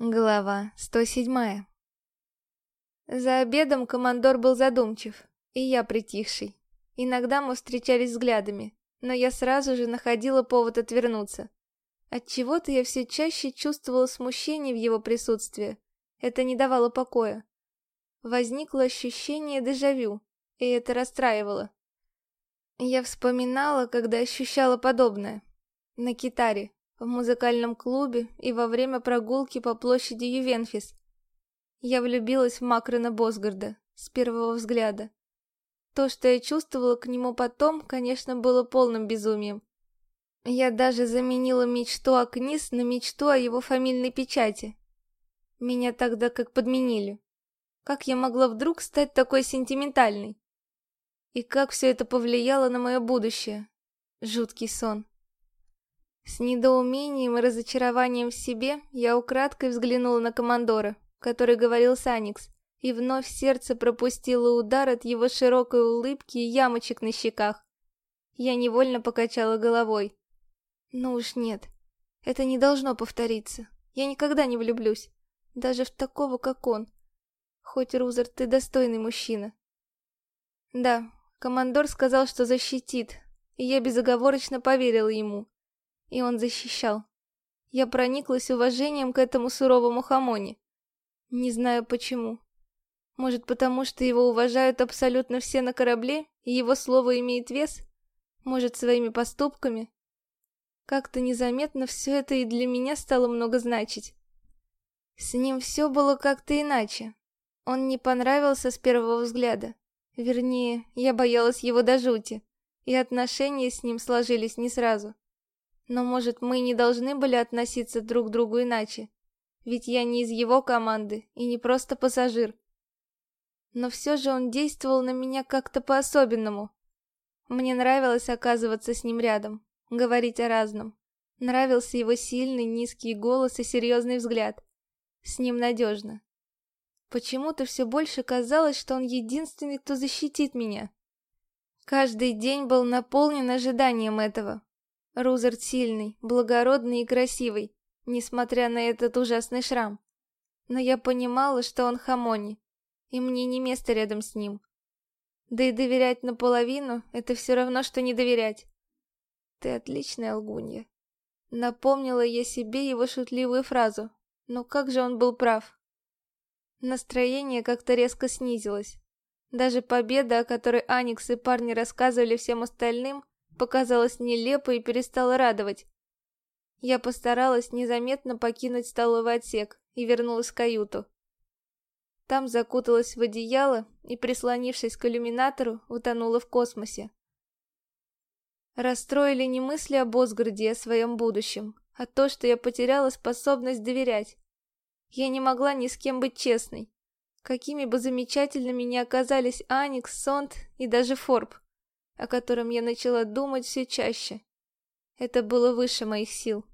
Глава 107 За обедом командор был задумчив, и я притихший. Иногда мы встречались взглядами, но я сразу же находила повод отвернуться. Отчего-то я все чаще чувствовала смущение в его присутствии. Это не давало покоя. Возникло ощущение дежавю, и это расстраивало. Я вспоминала, когда ощущала подобное. На китаре, в музыкальном клубе и во время прогулки по площади Ювенфис. Я влюбилась в Макрона Босгарда с первого взгляда. То, что я чувствовала к нему потом, конечно, было полным безумием. Я даже заменила мечту о Книс на мечту о его фамильной печати. Меня тогда как подменили. Как я могла вдруг стать такой сентиментальной? И как все это повлияло на мое будущее? Жуткий сон. С недоумением и разочарованием в себе я украдкой взглянула на командора, который говорил с Аникс, и вновь сердце пропустило удар от его широкой улыбки и ямочек на щеках. Я невольно покачала головой. Ну уж нет, это не должно повториться. Я никогда не влюблюсь, даже в такого, как он. Хоть, Рузер, ты достойный мужчина. Да, командор сказал, что защитит, и я безоговорочно поверила ему и он защищал. Я прониклась уважением к этому суровому хамоне. Не знаю почему. Может, потому что его уважают абсолютно все на корабле, и его слово имеет вес? Может, своими поступками? Как-то незаметно все это и для меня стало много значить. С ним все было как-то иначе. Он не понравился с первого взгляда. Вернее, я боялась его до жути, и отношения с ним сложились не сразу. Но, может, мы не должны были относиться друг к другу иначе? Ведь я не из его команды и не просто пассажир. Но все же он действовал на меня как-то по-особенному. Мне нравилось оказываться с ним рядом, говорить о разном. Нравился его сильный, низкий голос и серьезный взгляд. С ним надежно. Почему-то все больше казалось, что он единственный, кто защитит меня. Каждый день был наполнен ожиданием этого. Рузерт сильный, благородный и красивый, несмотря на этот ужасный шрам. Но я понимала, что он Хамони, и мне не место рядом с ним. Да и доверять наполовину — это все равно, что не доверять. Ты отличная лгунья. Напомнила я себе его шутливую фразу, но как же он был прав. Настроение как-то резко снизилось. Даже победа, о которой Аникс и парни рассказывали всем остальным, показалась нелепой и перестала радовать. Я постаралась незаметно покинуть столовый отсек и вернулась в каюту. Там закуталась в одеяло и, прислонившись к иллюминатору, утонула в космосе. Расстроили не мысли об Осгарде и о своем будущем, а то, что я потеряла способность доверять. Я не могла ни с кем быть честной. Какими бы замечательными ни оказались Аникс, Сонд и даже Форб о котором я начала думать все чаще. Это было выше моих сил.